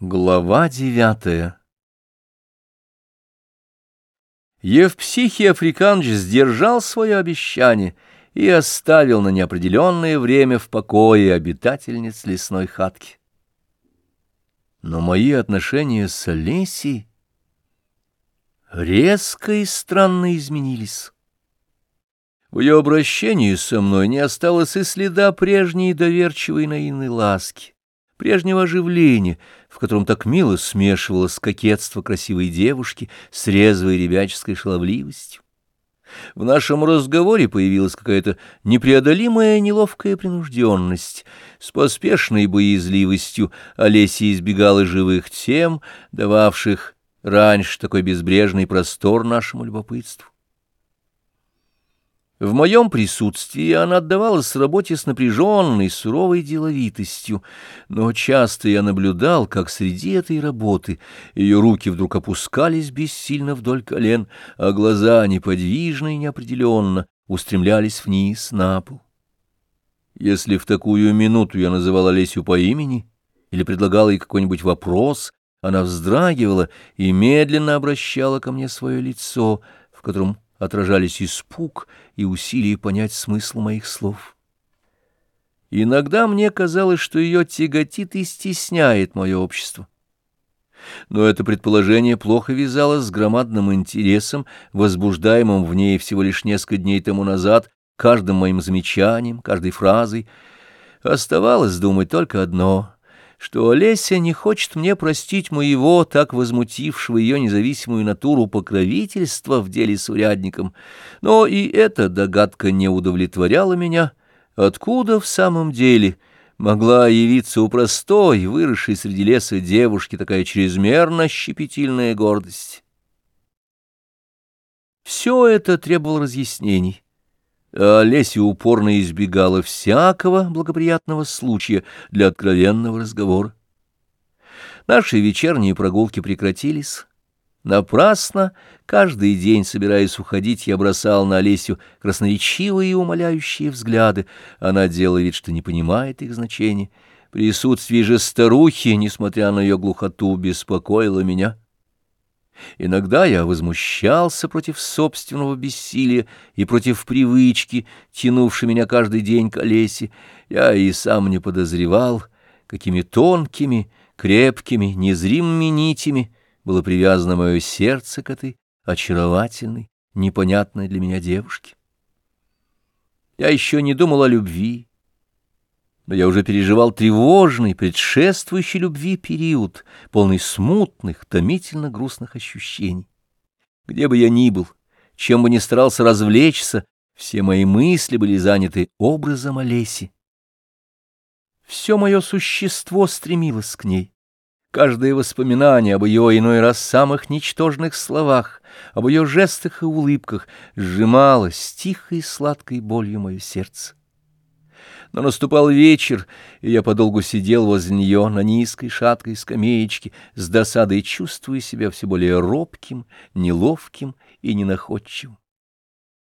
Глава девятая Евпсихий Африканович сдержал свое обещание и оставил на неопределенное время в покое обитательниц лесной хатки. Но мои отношения с Олесей резко и странно изменились. В ее обращении со мной не осталось и следа прежней доверчивой наивной ласки прежнего оживления, в котором так мило смешивалось кокетство красивой девушки с резвой ребяческой шаловливостью. В нашем разговоре появилась какая-то непреодолимая неловкая принужденность. С поспешной боязливостью Олеся избегала живых тем, дававших раньше такой безбрежный простор нашему любопытству. В моем присутствии она отдавалась работе с напряженной, суровой деловитостью, но часто я наблюдал, как среди этой работы ее руки вдруг опускались бессильно вдоль колен, а глаза неподвижно и неопределенно устремлялись вниз на пол. Если в такую минуту я называл Олесю по имени или предлагал ей какой-нибудь вопрос, она вздрагивала и медленно обращала ко мне свое лицо, в котором отражались испуг и усилие понять смысл моих слов. Иногда мне казалось, что ее тяготит и стесняет мое общество. Но это предположение плохо вязалось с громадным интересом, возбуждаемым в ней всего лишь несколько дней тому назад, каждым моим замечанием, каждой фразой. Оставалось думать только одно — что Олеся не хочет мне простить моего, так возмутившего ее независимую натуру покровительства в деле с урядником. Но и эта догадка не удовлетворяла меня. Откуда в самом деле могла явиться у простой, выросшей среди леса девушки такая чрезмерно щепетильная гордость? Все это требовало разъяснений Олеся упорно избегала всякого благоприятного случая для откровенного разговора. Наши вечерние прогулки прекратились. Напрасно, каждый день, собираясь уходить, я бросал на Олесю красноречивые и умоляющие взгляды. Она делала вид, что не понимает их значения. Присутствие же старухи, несмотря на ее глухоту, беспокоило меня. Иногда я возмущался против собственного бессилия и против привычки, тянувшей меня каждый день к Олесе. Я и сам не подозревал, какими тонкими, крепкими, незримыми нитями было привязано мое сердце к этой очаровательной, непонятной для меня девушке. Я еще не думал о любви, но я уже переживал тревожный, предшествующий любви период, полный смутных, томительно грустных ощущений. Где бы я ни был, чем бы ни старался развлечься, все мои мысли были заняты образом Олеси. Все мое существо стремилось к ней. Каждое воспоминание об ее иной раз самых ничтожных словах, об ее жестах и улыбках сжимало с тихой и сладкой болью мое сердце. Но наступал вечер, и я подолгу сидел возле нее на низкой шаткой скамеечке, с досадой чувствуя себя все более робким, неловким и ненаходчивым.